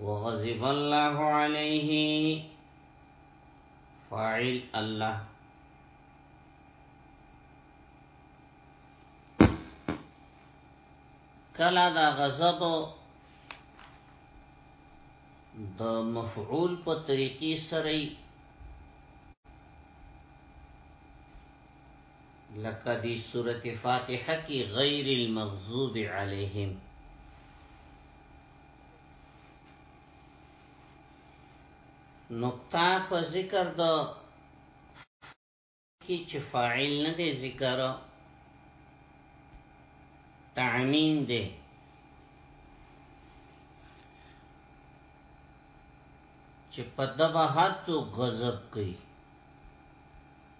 وغضب الله عليه فاعل الله کلا دا غضب د مفعول په طریقې سره لکه دی سورت فاتحه کی غیر المغضوب علیهم نقطه په ذکر د کی چې فاعل نه دی ذکر تعمیم دی چې په دبه هر څو غضب کوي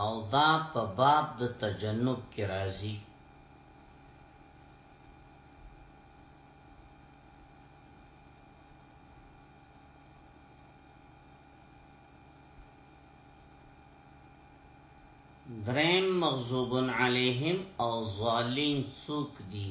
او دا په باب د تجنب کې راځي درم مغضوب علیهم او ظالین سوک دی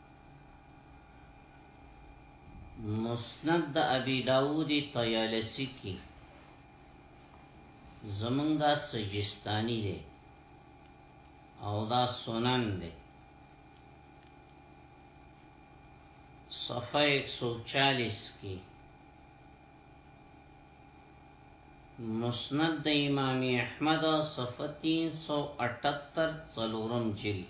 مسند د ابي داوود طيالسي کې زمونږ دا سجستاني دی او دا سنن دی صفحه 140 کې مسند د امام احمد صفحه 378 څلورم جلد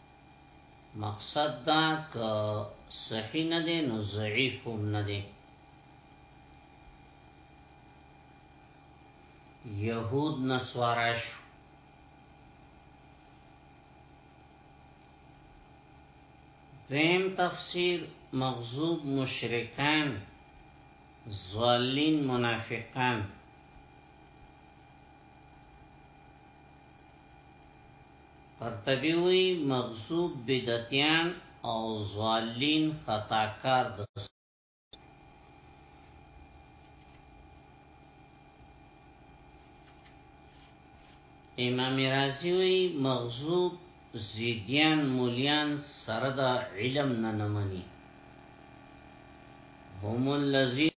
مقصد دا ک صحیح نه دی نو ضعیف هم نه دی یهود نسوارا شو دویم تفسیر مغزوب مشرکان ظالین منافقان قرطبی وی مغضوب بدعتیان او ضالین خطا کار د امام رازی وی مغضوب زیدیان مولیان سره د علم نه نمانی هم الذین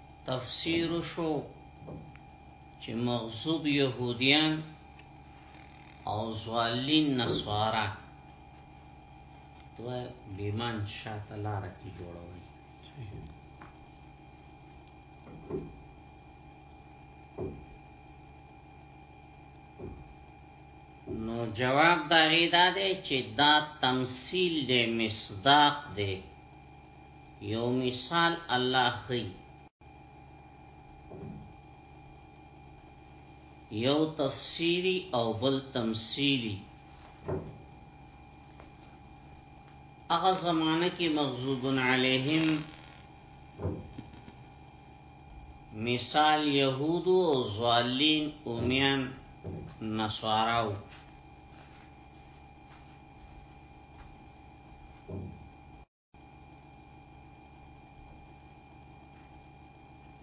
تفسیر شو چې مغصوب يهوديان او زوالین نصارا دوه بیمان شاته لار کې جوړوي نو جواب دا غیدا دی چې دا تمثيل دی مصداق دی یو مثال الله ښیی. یو تفسیری او بل تمثیلی. هغه زمانه کی مغضوب علیهم مثال یهود او ظالین امیان نصاراو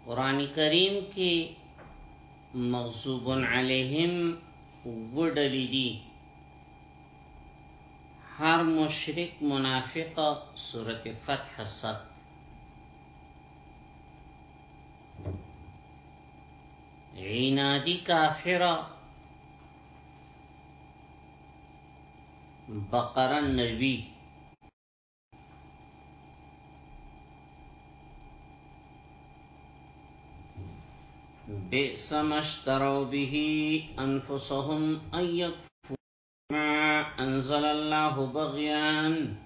قران کریم کې مغصوب علیهم وډلې دي هر مشرک منافق سورت فتح صد عینادی کافر بقره نوی بئس ما اشتروا به انفسهم ان انزل الله بغيان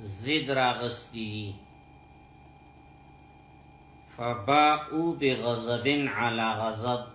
زد راغستی فباءو بغضب على غضب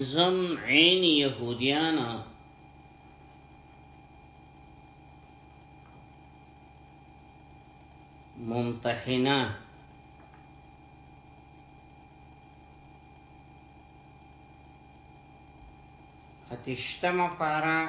زم عین یهودیانا ممتحنات اتشتم پارا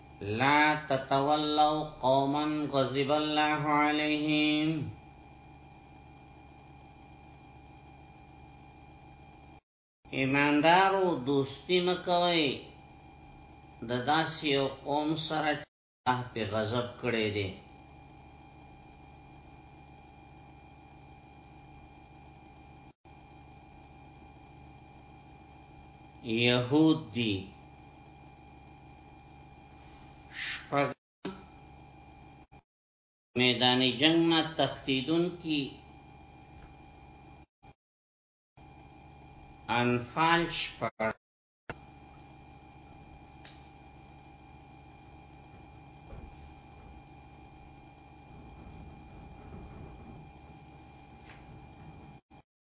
لا تتولوا قوما غضب الله عليهم ایماندارو دوستی مکوي د داسې یو قوم سره الله په غضب کړي دي يهود دي شپږ میدان جنگ نه تختیدون کی انفال شپږ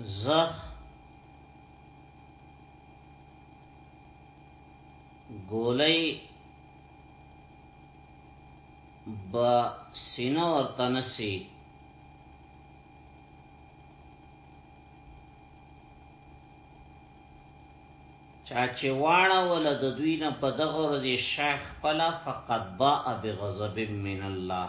زخ ګولۍ با سینه ورته نسی چا چې واړه ول د دوی نه په دغه ورځ شیخ پلا فقط باء بغضب من الله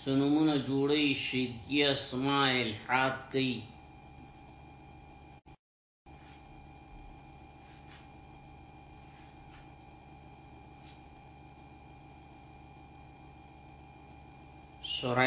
څه نومونه جوړوي شیدي اسماء الحاد کوي سوره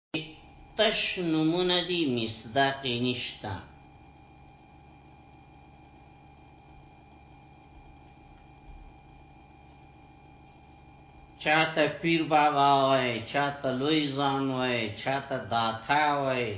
تش نمونه دی مصداقی نشتا چاته پیر بابا وای چاته لوی ځان وای چاته داتا وای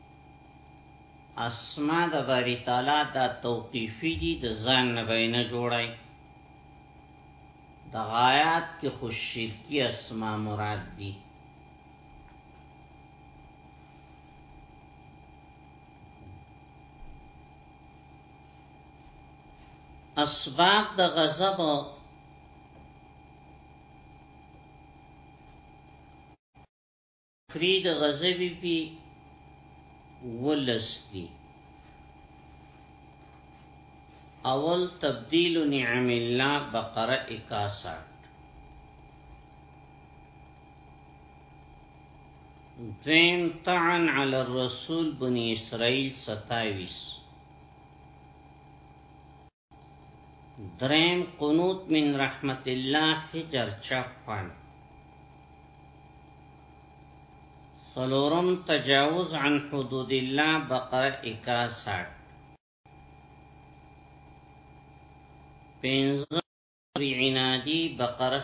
اسماء د باری تعالی دا توقیفی دی د ځان نه به نه جوړای د غایات کې خو شرکی اسماء مراد دی اسباب د غضب فرید غزبی پی ولس دی اول تبدیل نعم الله بقره 61 دویم طعن علی الرسول بنی اسرائیل 27 دریم قنوت من رحمت الله هجر چپن سلورم تجاوز عن حدود الله بقره اکاساک پینزم عنادی بقره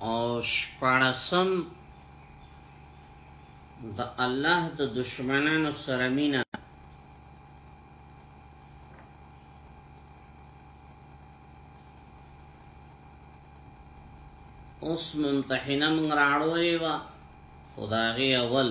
او شپړسم د الله د دشمنانو سره مینا اوس ممتحنه موږ راړولې و خدای اول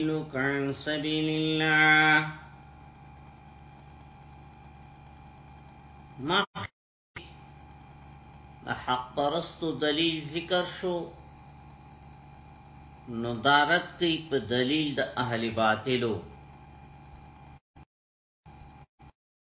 يضلك عن سبيل الله ما حق پرستو دلیل ذکر شو نو دارت کی په دلیل د اهل باطلو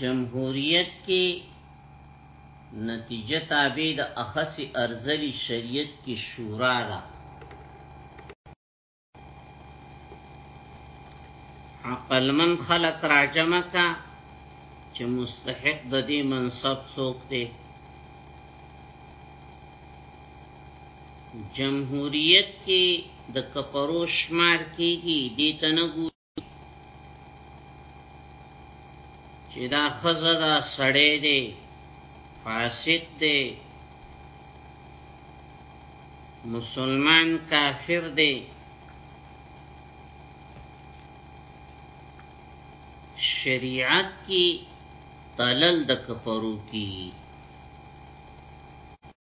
جمهوریت کې نتیجه تابع د اخص ارزلی شریعت کې شورا ده عقل من خلق راجمه کا چې مستحق د دې منصب څوک دی جمهوریت کې د کپرو شمار کېږي دې ته نه ګوري چې دا خزه دا سړی دی فاسد دی مسلمان کافر دی شریعت کی تلل د کفرو کی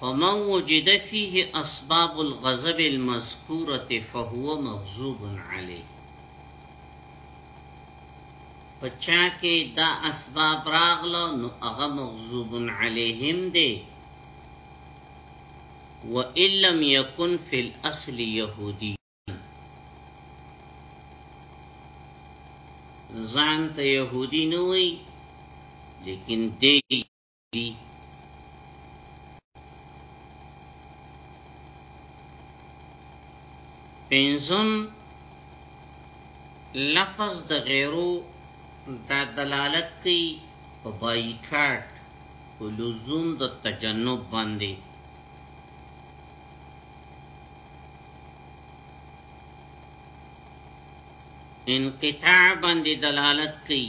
فمن وجد فيه اسباب الغضب المذكوره فهو مغضوب عليه پچا کې دا اسباب راغله نو هغه مغضوب عليهم دي وان لم يكن في الاصل يهودي ځان ته يهودي نه وي لیکن دی دي. پنځم لفظ د غیرو دا دلالت کوي په بایکاټ او لزوم د تجنب باندې انقطاع باندې دلالت کوي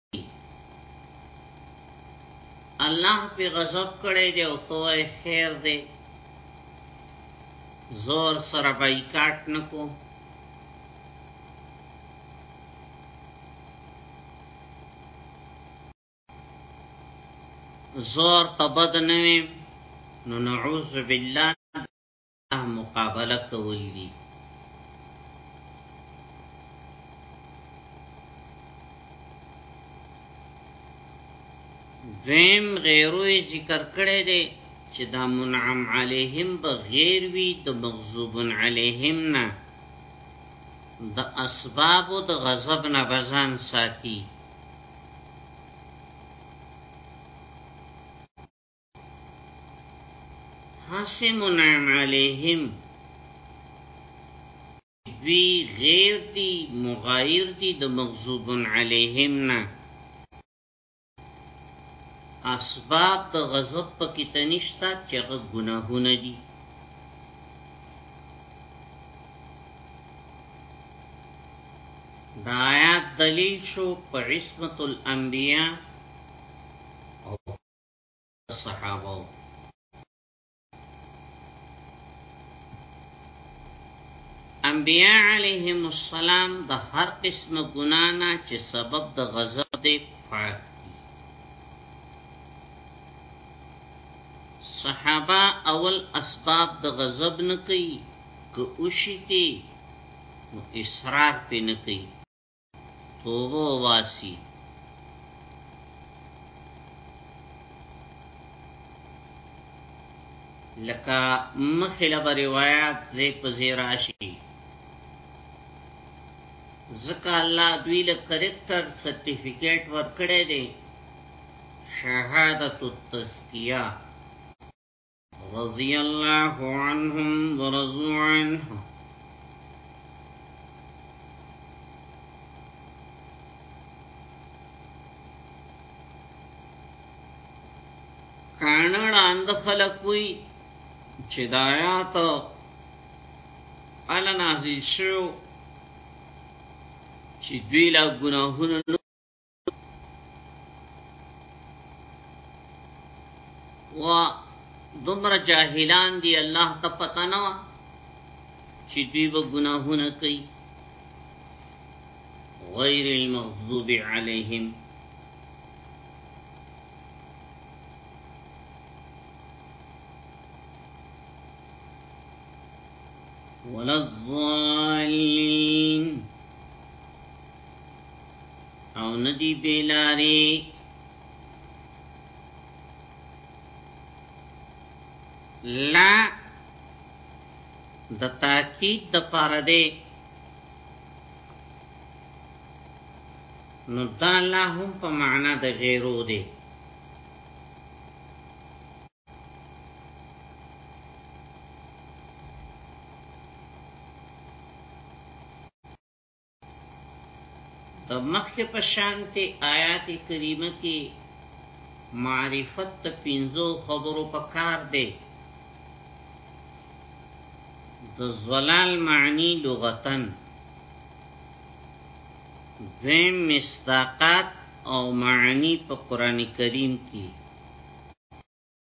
الله په غضب کړي دی او توه خیر دی زور سره بایکاټ نکو زور تبد نویم نو نعوذ بالله مقابله کول دي دویم غیروی ذکر کړی دی چې دا منعم علیهم به غیر وی د مغضوب علیهم نه د اسباب د غضب نه بزان ساتي حاسم علیهم دوی غیر دی مغایر دی د مغضوب علیهم نه اسباب د غضب پکې تنشتا چې هغه ګناهونه دي دا آیات دلیل شو په عصمت الانبیاء او صحابه انبیاء علیهم السلام د هر قسم ګنا نه چې سبب د غضب دی پاک دي صحابه اول اسباب د غضب نه کوي که اوشي کې نو اصرار پې نه کوي توبه واسي لکه مخله به روایت زی په زیراشي زکه الله دوی له کریکټر سرټیفیکیټ ورکړی دی شهادت التزکیه رضی الله عنهم ورضوا عنه کانړ اند خلق وی چې دایات الا نازل شو چې دوی لا ګناهونه و دمر جاهلان دی الله ته پتا نه و چې دوی به ګناهونه کوي غیر المغضوب علیهم ولا الضالين او ندی بیلاری لا د تاکید د پاره دی نو دا لا هم په معنا د غیرو دی د مخکې په شانتي آیات کریمه کې معرفت ته پنځو خبرو په کار دی د زلال معنی لغتن دویم مستاقات او معنی په قران کریم کې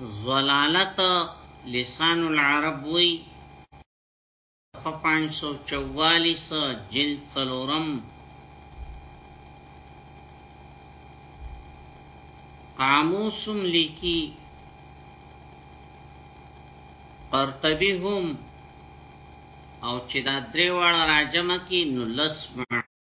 ضلالت لسان العرب وی صفحه 544 جلد څلورم قاموسم لیکی قرطبی هم او چې دا درې واړه راجمه کی نو لس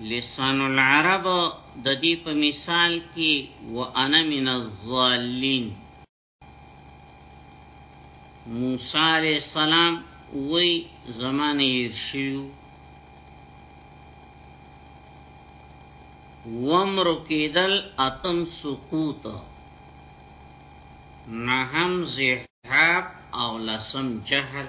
لسان العرب د دې په مثال کې وانا من الضالين موسی علیه السلام وی زمانه ارشیو ومر کېدل اتم سقوط نهم زحاب او لسم جهل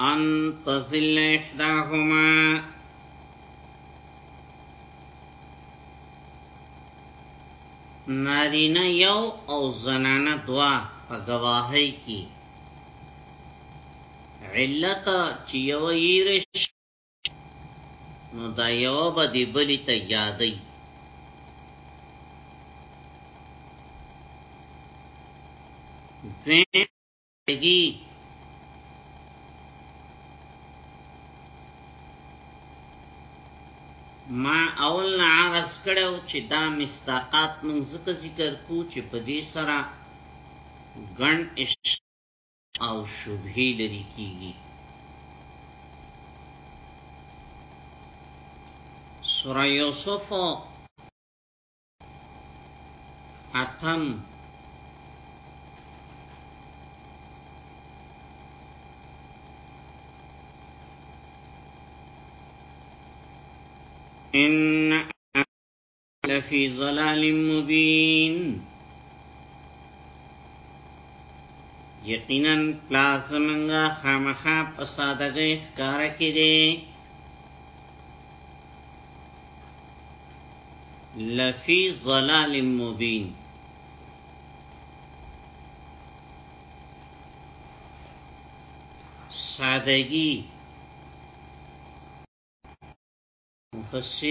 ان تزل احداهما نارینه یو او زنانه دوا په گواهی کی علت چې یو یې نو دا یو به دی بلی ته یادی دوی ما اول نه عرض کړو چې دا مستاقات مونږ ذکر ذکر کو چې په دې سره ګڼ او شبهه لري کیږي سوره یوسف اتم ان لفی ظلال مبین یقینا پلار زمنګا خامخا په سادګۍ ښکار کې دي لفی ظلال مبین سادگی مفسر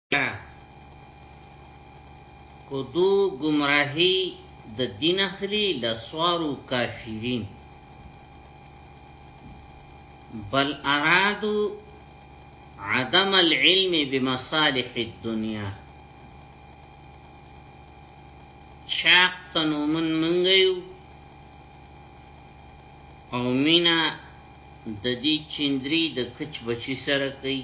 کدو گمراهی د دین اخلی لسوارو کافرین بل ارادو عدم العلم بمصالح الدنیا شاق تنومن منگیو او مینا د دې چندري د کچ بچی سره کوي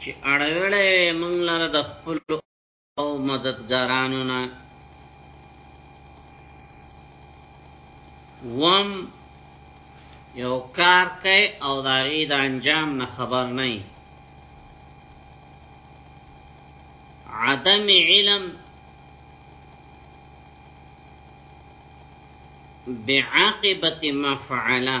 چې اړوړې موږ لره د خپل او مددګارانو نه وم یو کار کوي او دا غي د انجام نه خبر نه عدم علم بعاقبت ما فعله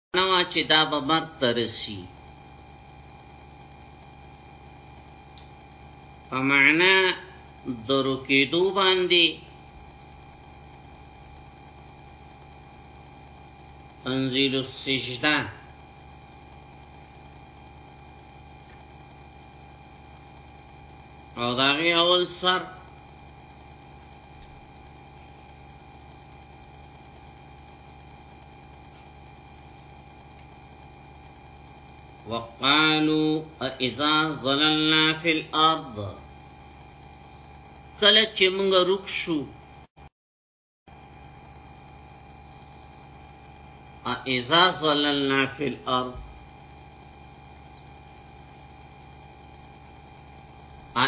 نه وا چې دا به مرګ ته رسی په معنا د رکېدو باندې تنزيل السجده او داغه اول سر وقالوا اذا ظللنا في الارض کله چې موږ اذا ظللنا في الارض ا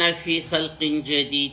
لفي خلق جديد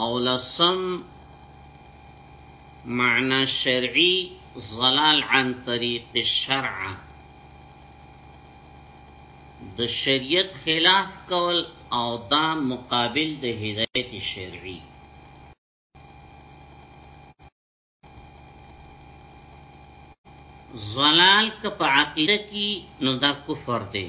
او لسم معنی شرعی ظلال عن طریق الشرع د شریعت خلاف کول او دا مقابل د هدایت شرعی زلال که په عقیده کی نو دا کفر دی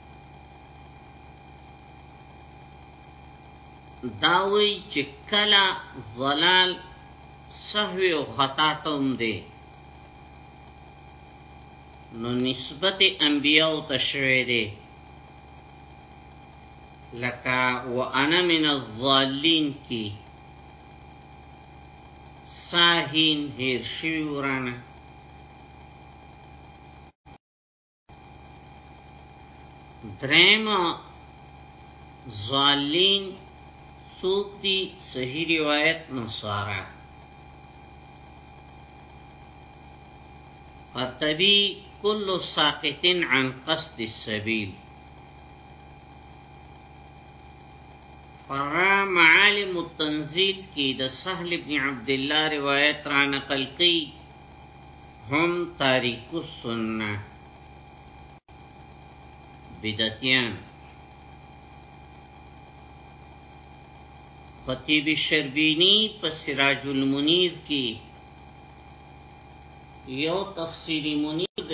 داوی چې کلا زلال سهو او خطا تم دی نو نسبت انبیاء ته شوی دی لکه وانا من الظالین کی ساهین هیر شوی ورانه دریم ظالین سوک دی صحیح روایت نصارا قرطبی کل ساقتن عن قصد السبیل فرا معالم التنزیل کی د سهل ابن عبدالله روایت را نقل کی هم تاریک السنه بدعتیان خطیب شربینی په سراج المنیر کې یو تفسیری منیر د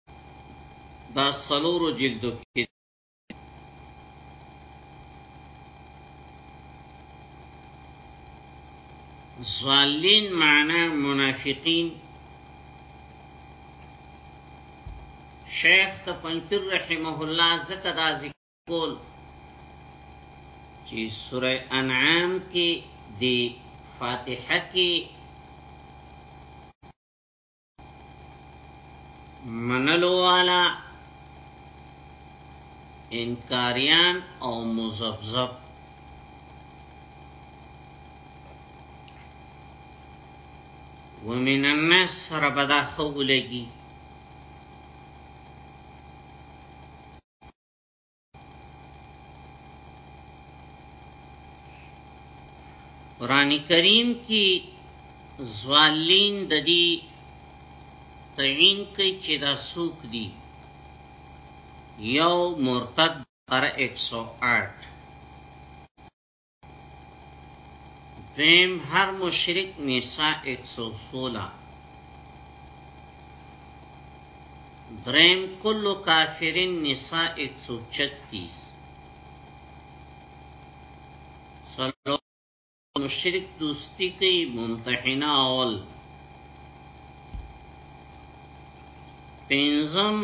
دا سلورو جلدو کې ظالین معنا منافقین شیخ ته پنځیر رحمه الله زکه دا ذکر کول چې سوره انعام کې دی فاتحه کې منلو والا انکاریان او مزبزب ومن الناس سره بدا خو لګي قران کریم کې زوالین د دې تعین کوي چې دا سوق دي یو مرتد پر 108 دیم هر مشرک نساء 116 دریم کل کافرین نساء 136 سلو مشرک دوستی کی ممتحنه اول پینزم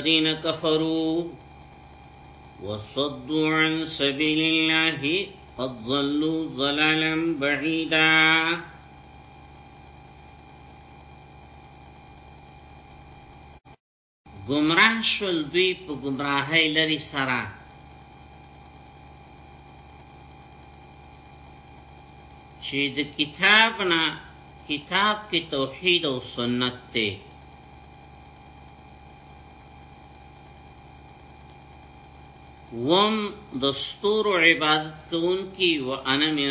الذين كفروا وصدوا عن سبيل الله قد ضلوا ضلالا بعيدا ګمراه شول دوی په ګمراهۍ لري سره چې د کتاب نه کتاب کې توحید او سنت ته وم دستور عبادت کون کی و انا من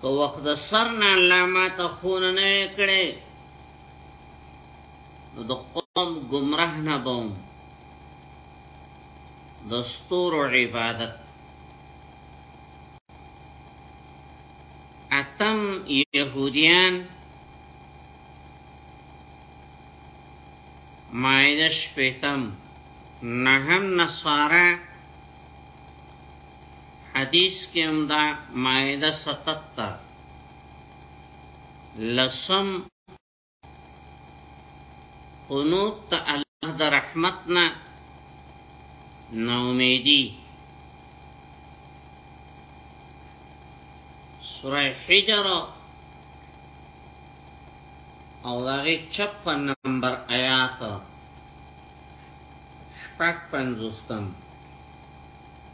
که وخت د سر نه الله ما ته خون نه کړي نو د قوم گمراه نه بوم د ستور عبادت اتم يهوديان مائده شپیتم نهم نصارا حدیث کې هم دا مائده 77 لسم قنوت تا الله دا رحمتنا نومیدی سوره حجر او داغی چپن نمبر آیات شپک پنزستم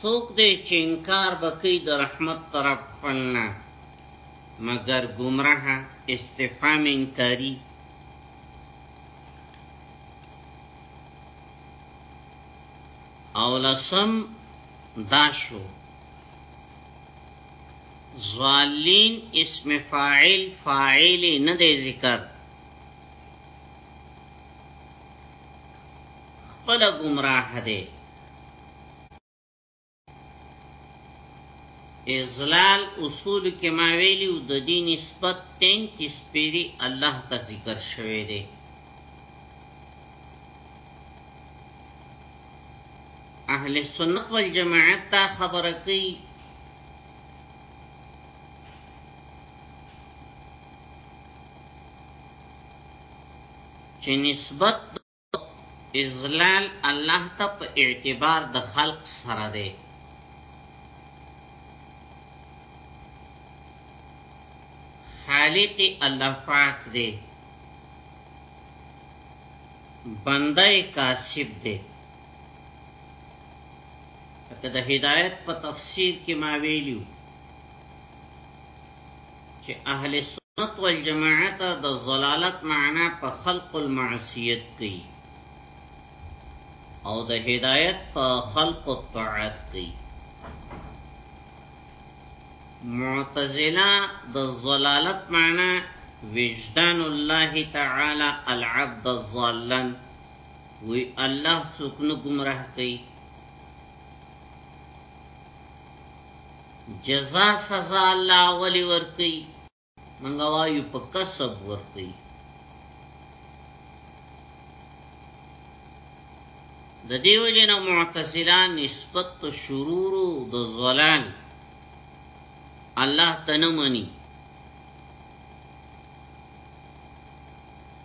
څوک دی چې انکار بکی د رحمت طرف پنه مگر گمراه استفهام انکاری او لسم داشو ظالین اسم فاعل فاعل نه دی ذکر خپل گمراه دی ازلال اصول کې ما ویلیو د دې نسبت 33 پیری الله ته ذکر شوی دی اهل سنت والجماعت ته خبره کوي چې نسبت اذلال الله ته په اعتبار د خلق سره دی خالق الله پاک دی بنده کاسب دی ته د هدایت په تفسیر کې ما ویلیو چې اهل سنت والجماعت د ضلالت معنا په خلق المعصیت کوي او د هدایت په خلق الطاعت کوي معتزله د ضلالت معنا وجدان الله تعالی العبد الظالم وی الله سکنو گمراه کوي جزا سزا الله ولی ورکی منگا وایو پا کسب ورکی د دیو جن معتزله نسبت ته شرور او د زلال الله تنمنی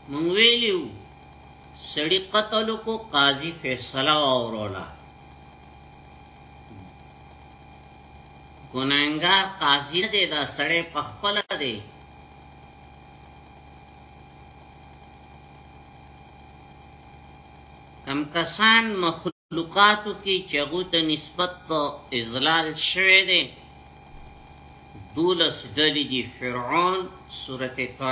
مونږ ویلو سړی قتل کو قاضي فیصله اورولا ګناهګار قاضي دی دا سړی په خپل دی کم کسان مخلوقاتو کې چغو ته نسبت ته ازلال شوه دی دولس دلی دی فرعون سورت طه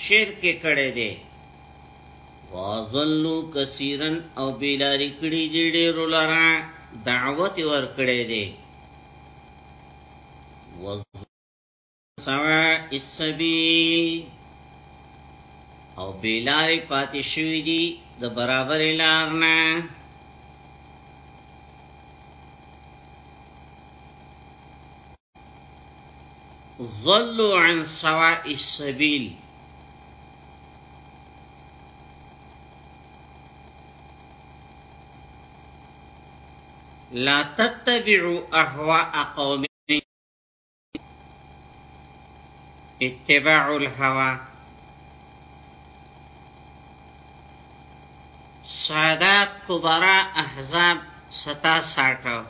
شرک کړي دي واظلوا كثيرا او بلاری کړي دي ډېر لرا دعوت ور کړي دي سوا السبيل او بلاری پاتې شوی دي د برابر لار نه ظلوا عن سواء السبيل لا تتبعوا اهواء قوم اتباع الهوى سادات كبراء احزاب ستا ساٹھو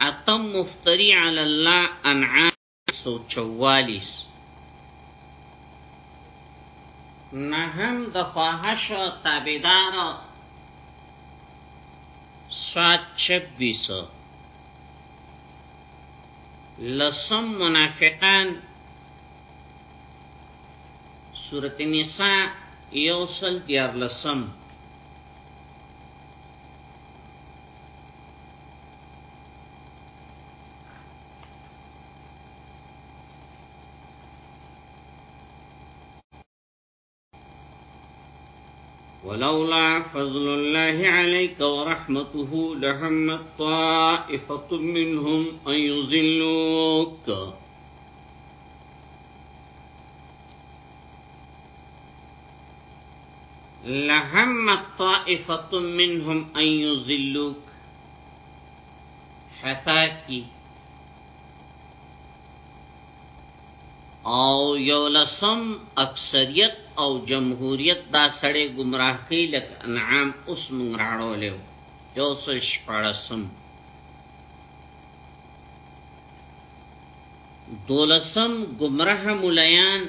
اتم مفتری علی الله انعام 144 نهم د خواهش تابعدار سواد 26 لسم منافقان سورت نساء یوصل دیار لسم ولولا فضل الله عليك ورحمته لهم طائفة منهم أن يزلوك لهم طائفه منهم ان يذلوك حتا کی او یو لسم اکثریت او جمهوریت دا سړی گمراه کی لک انعام اوس مونږ راړو لیو یو سل شپړسم دولسم گمراه ملایان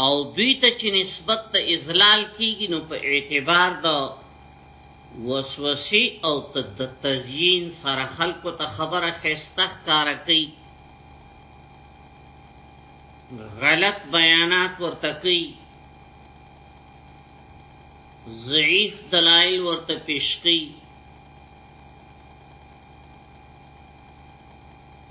او دوی ته چې نسبت ته اذلال کیږي نو په اعتبار د وسوسه او تدتزین سره خلکو ته خبره خسته کار کوي غلط بیانات ورته کوي ضعیف دلایل ورته پیش کوي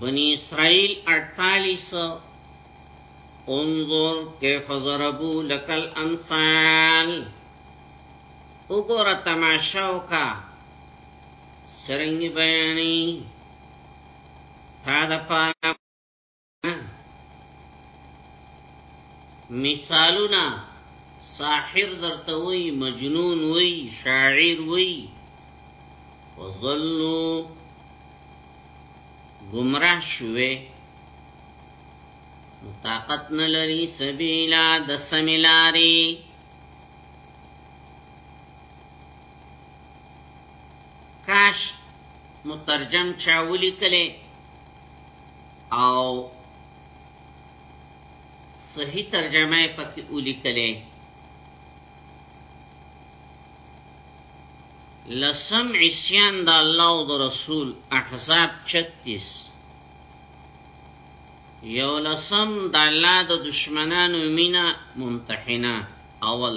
بنی اسرائیل 48 انظر کیف ضربو لکل امثال اگور تماشاو کا سرنگی بیانی تا دا پارا مثالونه ساحر درته وای مجنون وای شاعر وای وظلو گمراه شوه طاقت نه لري سبیلا د سمیلاری کاش مترجم چاولی کله او صحیح ترجمه پکې ولیکلې لسم عصیان د الله او د رسول احزاب 36 یو لسم د الله د دشمنانو مینا ممتحنه اول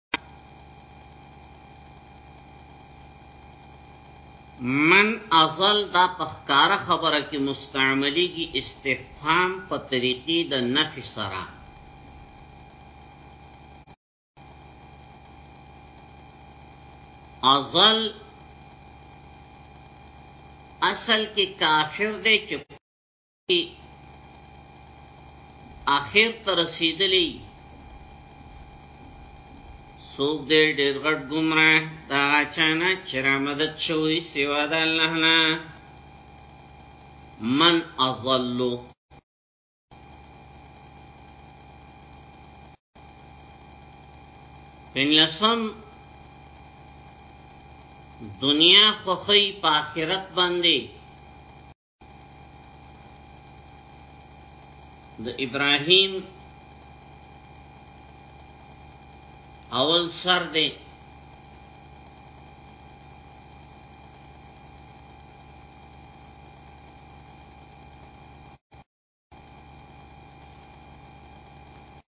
من ازل دا پخکاره خبره کې مستعملی کی استفهام په طریقې د نفی سره ازل اصل کې کافر دی چې اخر ته رسیدلی سوک دې ډېر غټ گمراه دا چانه چې را مدد شوی سوا د الله نه من اضلو پنلسم دنیا خوخی پا آخرت باندی د ابراهيم اول سر دی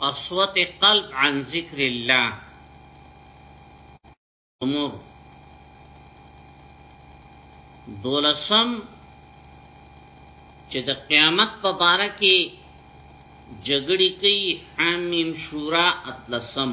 قسوت قلب عن ذکر الله امور دولسم چې د قیامت په باره کې جګړې کوي حمیم شورا اتلسم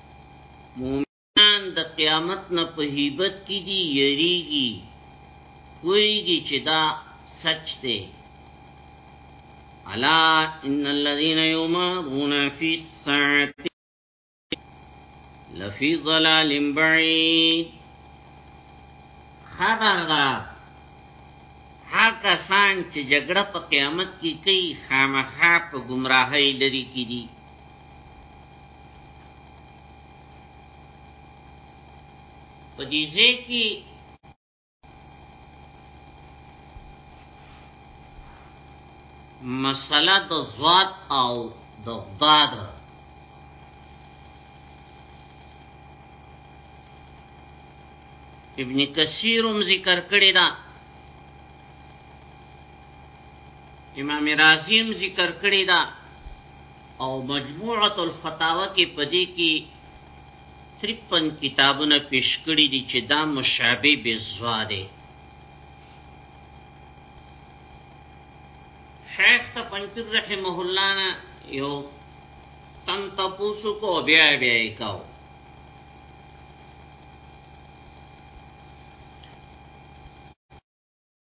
مومنان د قیامت نه په هیبت کې دي یریږي پوهیږي چې دا سچ دی الا ان الذين يمارون في الساعه لفي ضلال بعيد خبردار هغه سان چې جګړه په قیامت کې کوي خامخا په گمراهۍ لري کیدي په دې ځکه مسله د زوات او د ضاد ابن کثیر هم ذکر کړی دا امام رازی هم ذکر کړی دا او مجموعه الفتاوا کې پدې کې 53 کتابونه پیش کړی دي چې دا مشابه بزوا دي شیخ ته پنځیر رحمه الله نه یو تن تاسو کو بیا بیا کاو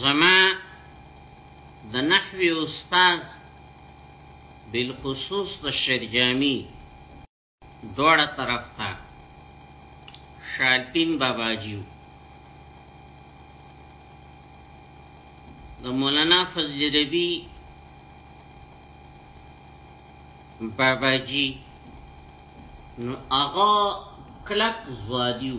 زما د نحوی استاد بالخصوص د شیخ جامی دوړه طرف ته شالپین بابا جیو د مولانا فضل ربی بابا جی نو هغه کلک زوادیو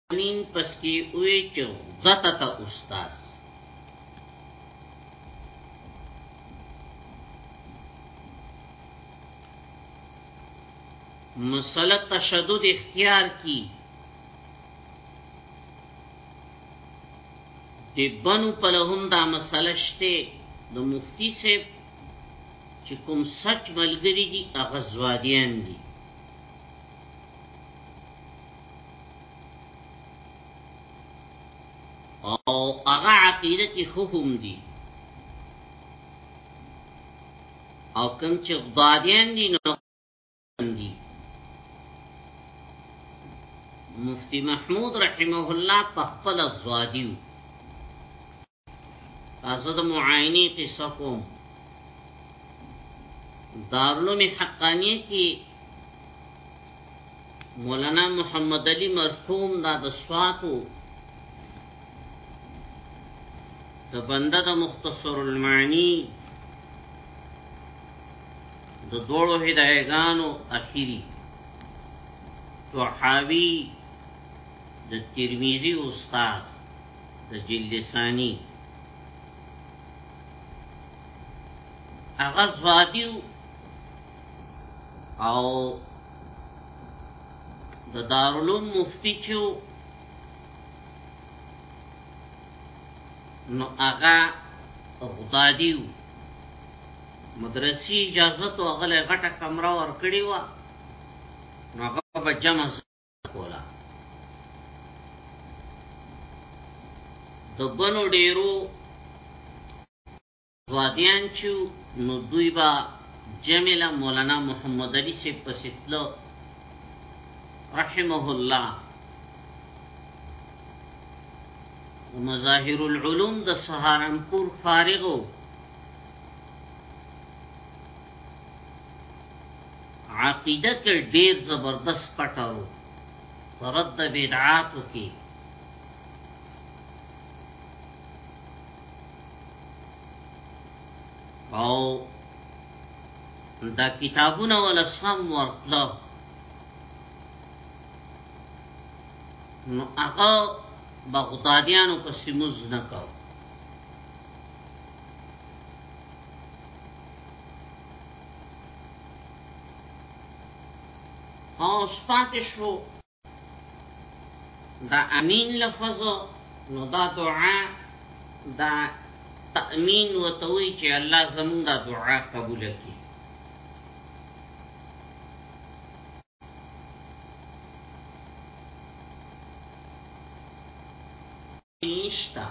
امین پس کی اوی چه غطا تا استاز مسئلہ تشدد اختیار کی دی بنو پلهم دا مسئلہ شتے د مفتی صاحب چې کوم سچ ملګری دي هغه زوادیان دي او هغه عقیده کې حکم دي او کوم چې غدادیان دي نو دي مفتی محمود رحمه الله په خپل زوادیو تاسو د معاینی قصه کوم دارلوم حقانی کی مولانا محمد علی مرحوم دا د سواتو د بنده د مختصر المعنی د دوړو هدايګانو اخیری تو حاوی د ترمذی استاد د جلد ثانی هغه زادیو او د دارالعلوم مفتی چو نو هغه غدادیو مدرسې اجازه تو غلې غټه کمره ور کړی و نو هغه په جمع کولا د بنو ډیرو وادیان چې نو دوی با جمیله مولانا محمد علی سے پسیتلو رحمه الله مظاهر العلوم د سهارنپور فارغو عقیده کې ډیر زبردست کټاو رد بدعاتو کې او دا کتابونه ولا سم ورتلو نو هغه بغدادیانو په سیموز نه کاو او سپات شو دا امین لفظ نو دا دعا دا تأمین و توی چې الله زمون دا دعا قبول کی نشته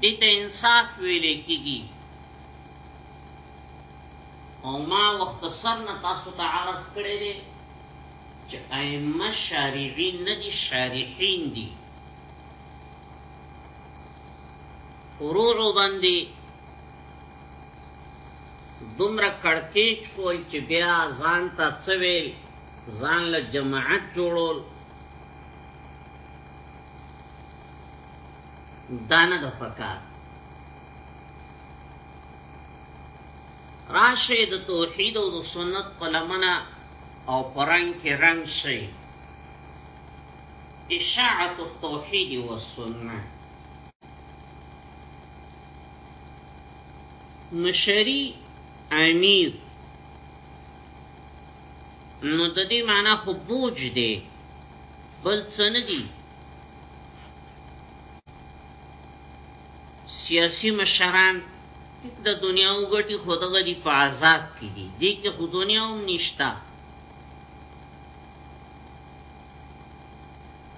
دیتا انصاف ویلې کیږي او ما وخت سر نه تاسو ته عرض کړی دی چې ائمه شارعین نه دي شارحین دي فروع باندې دومره کړکیچ کول چې بیا ځان ته سویل ځان له جماعت جوړول دانه د پکار راشه د توحید او د سنت په لمنه او پرنګ کې رنگ شي اشاعت التوحید والسنه مشری امیر نو د دې معنی خو بوج دی بل څه نه دی سیاسی مشران ټیک د دنیا وګټي خو دغه دی په عذاب کې دي دې کې خو دنیا هم نشته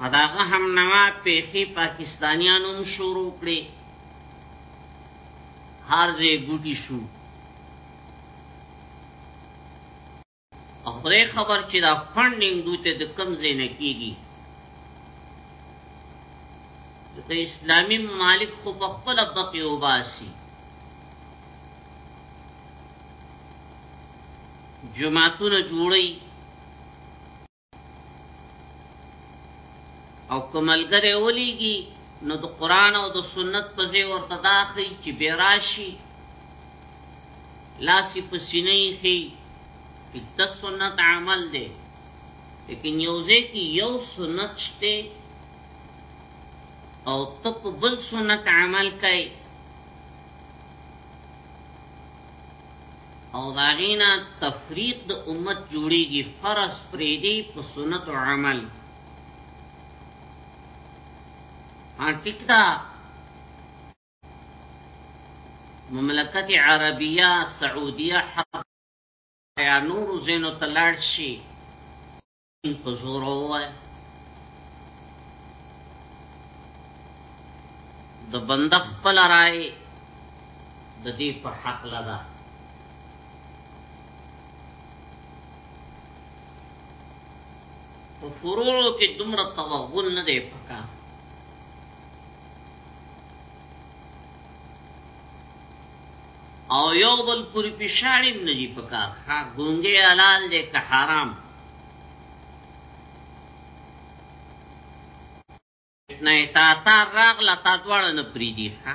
او داغه هم نوا پیخی پاکستانیان هم شروع کړی هر ځای ګوټی شو او خدای خبر چې دا فندینګ دوته د کم ځای نه کیږي د اسلامی مالک خو په خپل بقي وباسي جماعتونه جوړي او کوملګره ولېږي نو د قران او د سنت په ځای ورته داخی چې بیراشي لاسی په سینې خي چې د سنت عمل دی لیکن یو ځای کې یو سنت شته او ته په بل سنت عمل کوي او داغینا تفریق د امت جوړیږي فرض پریدي په سنت او عمل ان ټیک دا مملکت عربیه سعودیه حق یا نور زینو تلاړ شي په زور وای د بنده خپل رائے د دې په حق لدا په فروع کې دومره توغل نه دی پکا او یو بل پر پښاړې نه دی پکا ښا ګونګې حلال دی که حرام نه تا تا راغله تا دواړه نه پریدي ښه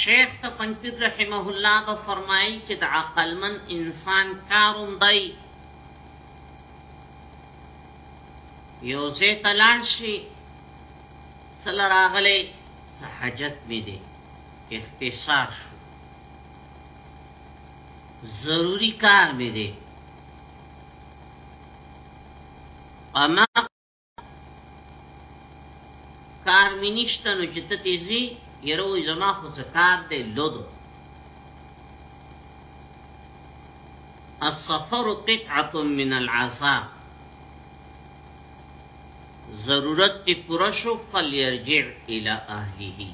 شیخ تپنپیر رحمه الله به فرمایي چې د عقلمن انسان کاروم دی یو ځای ته لاړ شي سل راغلی څه حاجت مې دی اختصار شو ضروری کار مې دی اما کار می نشته نو چې ته تیزی یره وای زما خو څه کار دی لودو السفر قطعه من العذاب ضرورت تی پورا شو فلیرجع الى اهله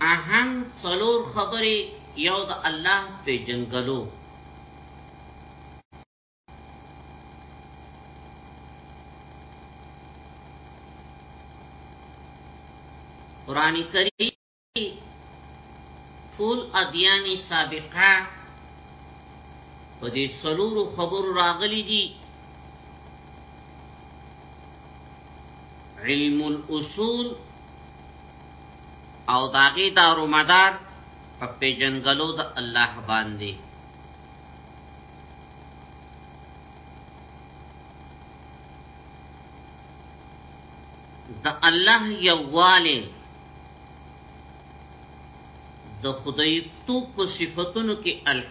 اهم څلور خبرې یو د الله په جنگلو قران کریم ټول ادیانی سابقه په دې سلورو خبرو راغلي دي علم الاصول او داغي دارو مدار په پیجنګلو د الله باندې د الله یواله د خدای تو په صفاتونو کې الف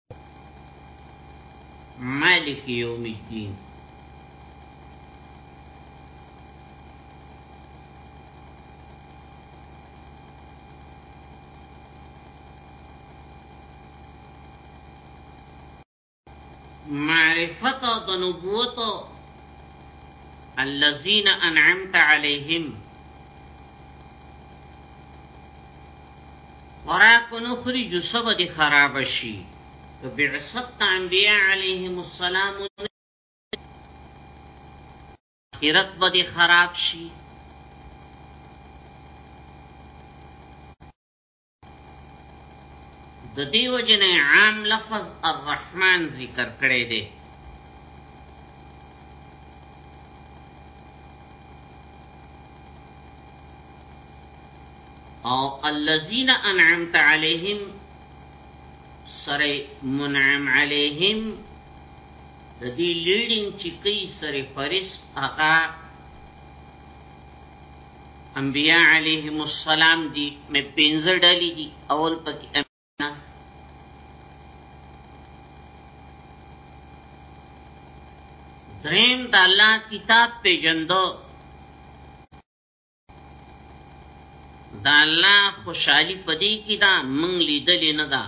مالك يوم الدين معرفت د الذين انعمت عليهم خوراک و نخری جو سب دی خراب شي که بعثت انبیاء علیهم السلام اخرت به دی خراب شي د دیو جن عام لفظ الرحمن ذکر کړی دی او الذين انعمت عليهم سره منعم عليهم د دې لیډینګ چې کوي سره فارس هغه انبیاء علیهم السلام دي مې پنځه ډلې دي اول پکې دریم د الله کتاب پیجندو دا الله خوشحالی پدی کی دا من لیدلی ندا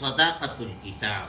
صداقت الكتاب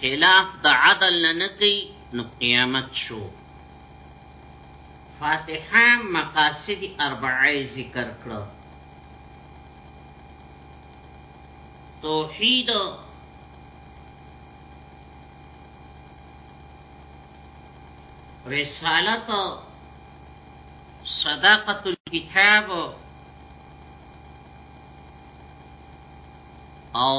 خلاف د عدل نه نکی نو قیامت شو فاتحه مقاصد اربعه ذکر کړو توحید رسالت صداقت الكتاب او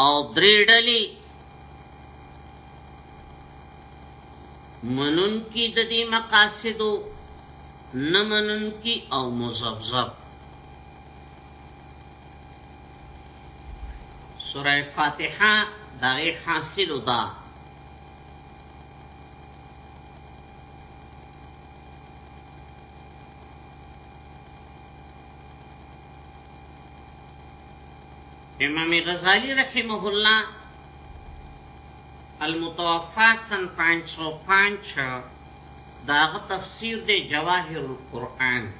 او درې ډلې منون کی د دې مقاصدو نه منون کی او مزبزب سوره فاتحه دغه حاصل ده امام غزالی رحمه الله المتوفا سن 505 داغه تفسیر دی جواهر القرآن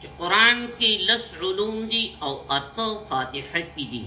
چې قرآن کې لس علوم دي او اته فاتحه کې دي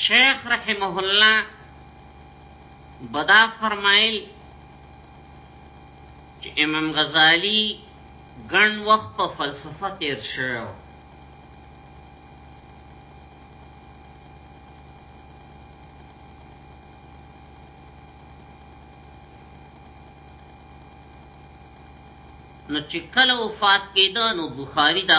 شیخ رحمه الله بدا فرمایل چې امام غزالی ګڼ وخت په فلسفه تیر شوی نو چې کله وفات کېده نو بخاری دا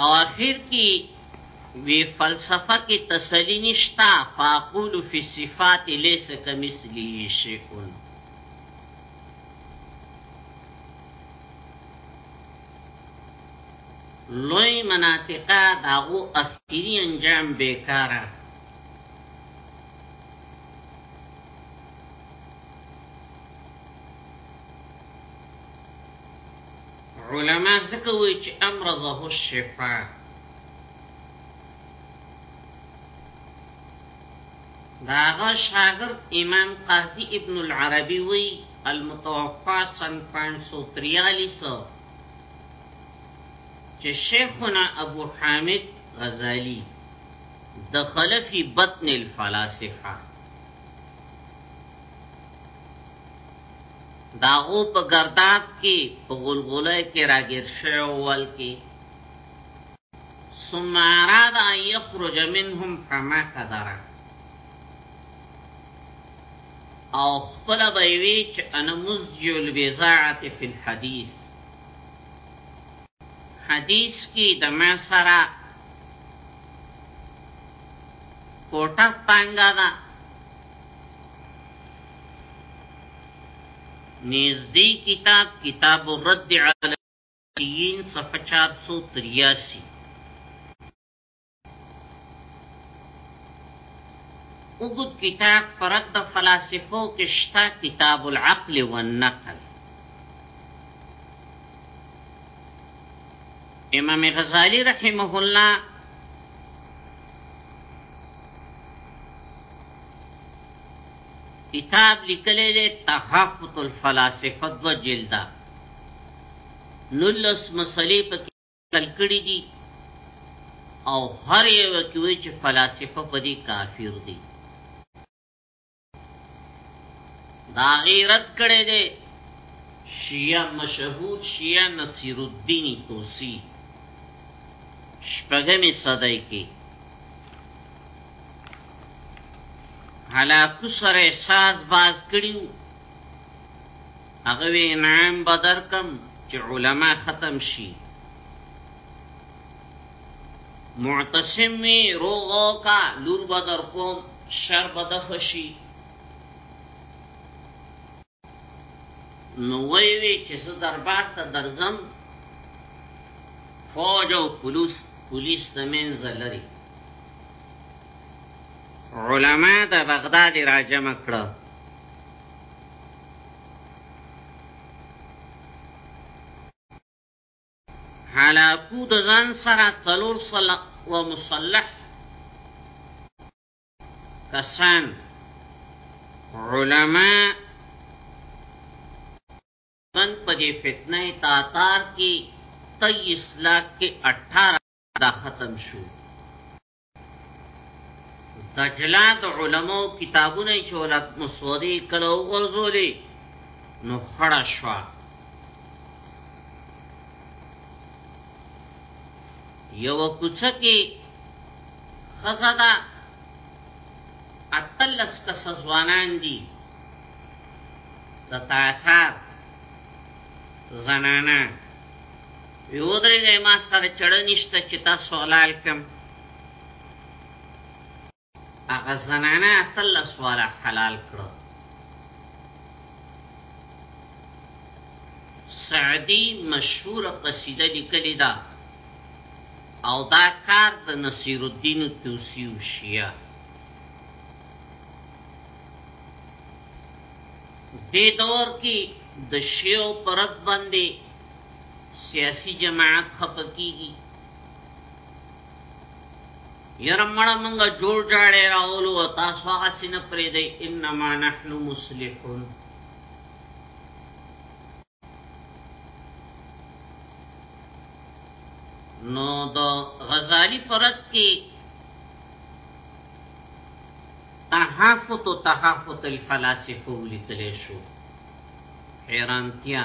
او اخر کې وی فلسفه کې تسلی نشتا فاقول فی صفات لیس کمثلی شیء لوی مناطقه داغو اخیری انجام بیکاره علماء ځکه وایي چې امرضه الشفا داغه شاګرد امام قاضي ابن العربي وایي المتوفا سن 543 چې شیخنا ابو حامد غزالی دخل فی بطن الفلاسفه داغو په گرداب کې په غلغله کې راګیر شوی اول کې ثم اراد ان يخرج منهم فما قدر او خپل به وی چې انا مزجع البزاعه فی الحدیث حدیث کی د ما سره کوټه پنګا ده نزدی کتاب کتاب الرد علی الدین صفحه 483 اوږد کتاب په رد د فلاسفو کې شته کتاب العقل والنقل امام غزالی رحمه الله کتاب لیکلی دی تحفت الفلاسفه دو جلده نلس مسلې په تل کړی دي او هر یو کې وی چې فلسفه په دې کافر دي دا غیرت کړی دی شیعه مشهور شیعه نصیر الدین توسی شپږمې صدای کې هلاکو سره احساس باز کړیو هغه وی انعام به درکم چې علما ختم شي معتصم وی روغو کا لور به درکوم شر به دفشي نو وی وی چې زه دربار ته درځم فوج او پولیس پولیس د منځ لري علما د بغداد راجم کړه حالاکو د غان سره تلور صلق و مصلح کسان علماء تن په دې فتنه تاتار کې 23 لاکھ کې 18 دا ختم شو دجلا د علماء کتابونه چې ولات مسودی کله وغورځولې نو خړه شوا یو کوڅه کې خزدا اتلس کس ځوانان دي د تاتار زنانه یو درګه ما سره چړه نشته چې تاسو حلال کم هغه زنانه تل سواله حلال کړو سعدی مشهور قصیده لیکلی دا او دا کار د نصیر الدین توسی او شیعه دې دور کې د شیعو پرد باندې سیاسی جماعت خپه کیږي یره مړه مونږه جوړ جاړې راولو او تاسو هغه سینه پرې دی انما نحنو مصلحون نو د غزالی پرد کې تحافت و تحافت الفلاسفه ولیکل شو حیرانتیا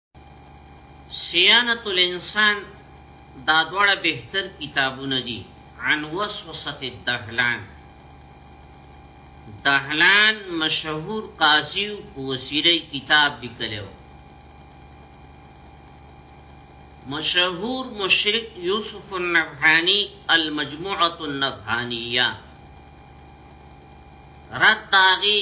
صیانت الانسان دا دوړه بهتر کتابونه دي عن وسوسه الدهلان دهلان مشهور قاضی په وسیله کتاب لیکلو مشهور مشرک یوسف النبحانی المجموعه النبحانیه رد داغی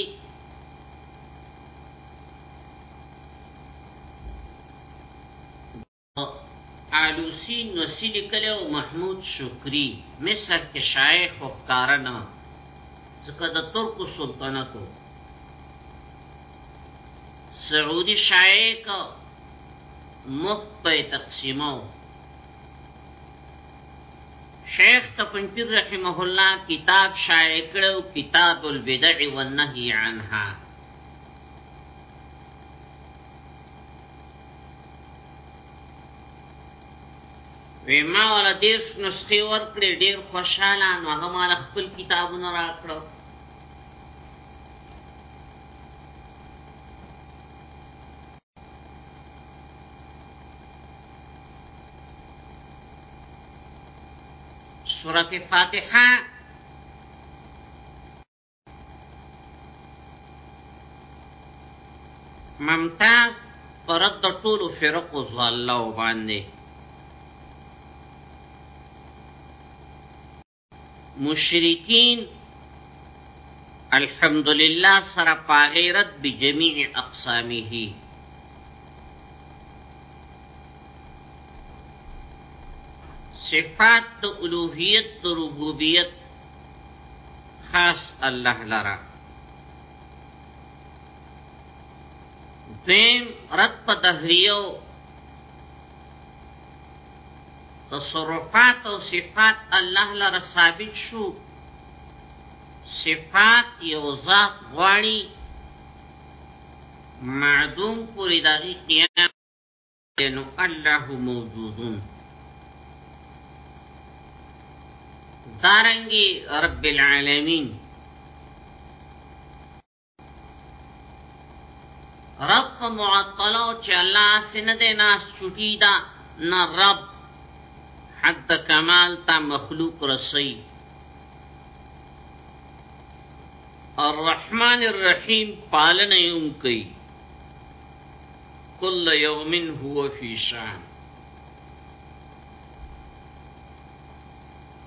آلوسی نوسی لیکلی او محمود شکری مصر کې شایع خو ښکاره نه ځکه د ترکو سلطنتو سعودي شایع که مخ په تقسیمو شیخ تپنپیر رحمه الله کتاب شایع کړو کتاب البدع والنهی عنها وی ما ولا دیرش نسخه ورکړې ډیر خوشاله نو هغه ما خپل کتابونه راکړو سورة فاتحة ممتاز پرد د ټولو فرقو ځاله باندې مشرکین الحمدلله سره پاغیرت بجميع اقسامه صفات د الوهیت د ربوبیت خاص الله لرا دیم رد په دهریو تصرفات او صفات الله لرا ثابت شو صفات یو ذات غواړي معدوم پوری داغی قیام نو الله موجودون دارنګي رب العالمین رب په معطلو چې الله سن دې ناس چټی دا نه رب حد کمال تا مخلوق رسي الرحمن الرحیم پالنه یوم کوي کل یوم هو فی شان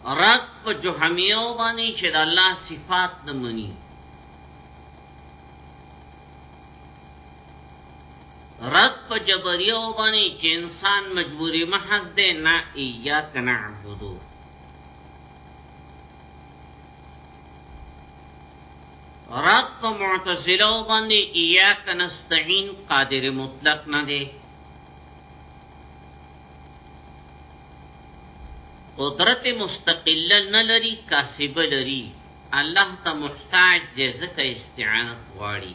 رد په جهمیو باندې چې د الله صفات نه مني رد په جبریو باندې چې انسان مجبوری محض دی نه ایاک نعبدو رد په معتزله باندې ایاک نستعين قادر مطلق نه دی قدرت مستقله نه لري کاسب لري الله ته محتاج دی ځکه استعانت غواړي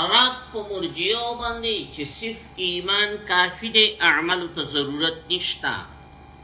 اراد په مرجیو باندې چې صرف ایمان کافی دی اعمال ته ضرورت نشته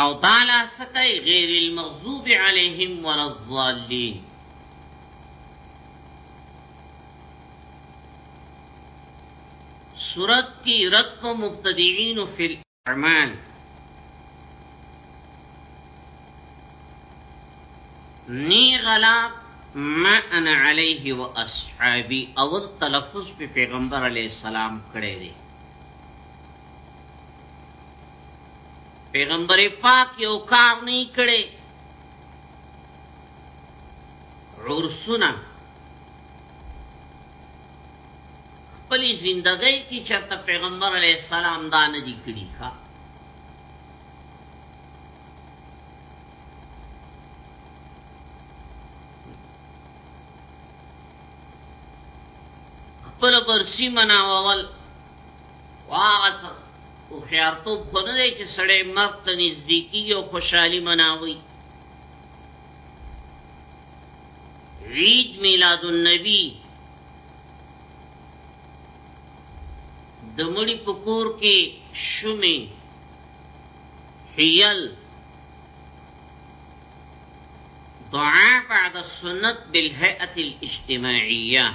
او تعالی څه کوي غیر المغضوب علیهم ولا الضالین صورت کی رد په مبتدعين فی الاعمال نی غلاب ما انا علیه و اصحابی اول تلفظ پی پیغمبر علیہ السلام کړی دی پیغمبر پاک یو کار نه کړي عرسونه خپل زندګۍ کې چرته پیغمبر علی السلام دا نه دی کړی ښا خپل برسی مناوول واغس او خیارتوب خو نه دی چې سړی مرګ ته نږدې کیږي او خوشحالي مناوي عید میلاد النبی د مړي په کور کې شومې حیل دعا بعد السنت بالهيئة الاجتماعية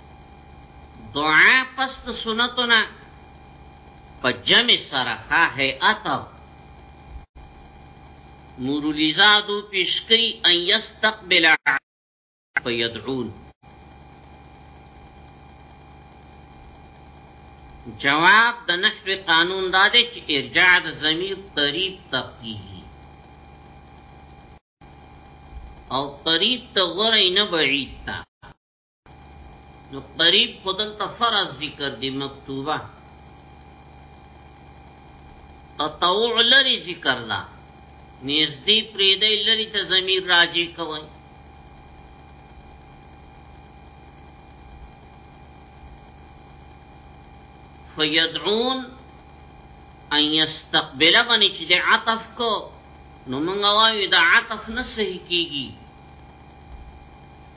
دعا پس د سنتو نه په جمع سره ښه هيئت نورلیزادو پیش کوي ان یستقبل فیدعون جواب د نحو قانون دا دی چې ارجاع د ضمیر قریب تقیه او قریب ته غره نه بعید تا نو قریب خودل ته فرض ذکر دی مکتوبه تطوع لري ذکر لا نږدې پرې دی لري ته ضمیر راځي کوي فیدعون ان یستقبل باندې چې د عطف کو نو موږ وایو د عطف نه صحیح کیږي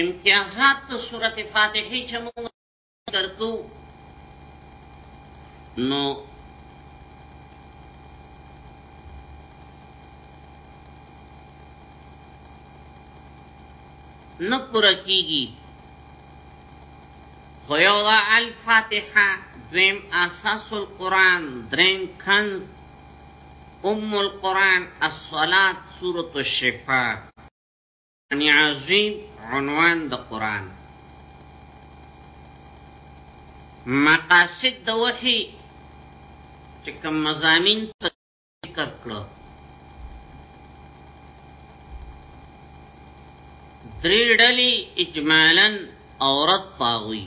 امتیازات د سورته فاتحه چې موږ درکو نو نه پوره کیږي خو یو دا الفاتحه دویم اساس القرآن درین کنز ام القرآن الصلاة سورة الشفاء عنی عظیم عنوان د قرآن مقاصد د وحی چکم مزامین پر ذکر کرو دری ڈلی اجمالا عورت پاغوی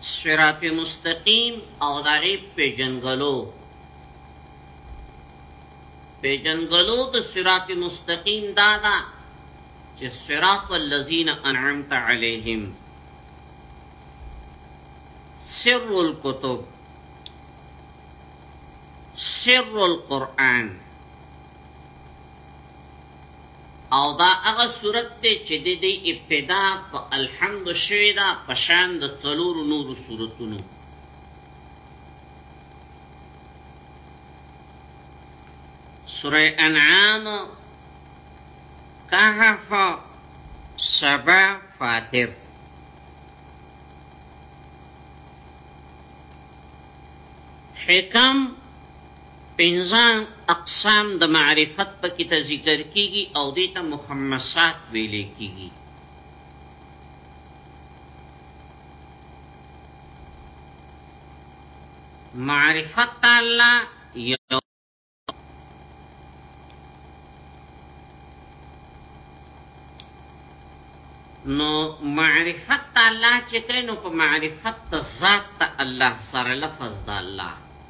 صراط مستقیم او داغی پیجنگلو پیجنگلو د صراط مستقیم دادا چې صراط الذین انعمت علیهم سر الكتب سر القرآن او دا هغه سورت دی چې د دې ابتدا په الحمد شوې ده په شان د څلورو نورو سورتونو سوره انعام کهف سبا فاتر حکم پنځه اقسام د معرفت په کې ته ذکر کېږي او دې ته مخمسات ویلې کېږي. معرفت د الله یو نو معرفت د الله چې کله نو په معرفت ذات د الله سره لفظ د الله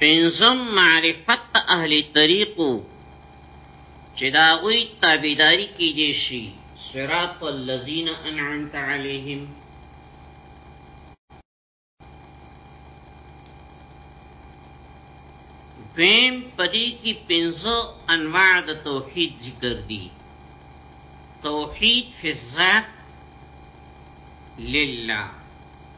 پنځم معرفت اهل طریقو چې دا غوی تابعداري کیږي شي صراط الذين انعمت عليهم دویم پدی کی پنزو انواع د توحید ذکر دی توحید فی الذات لله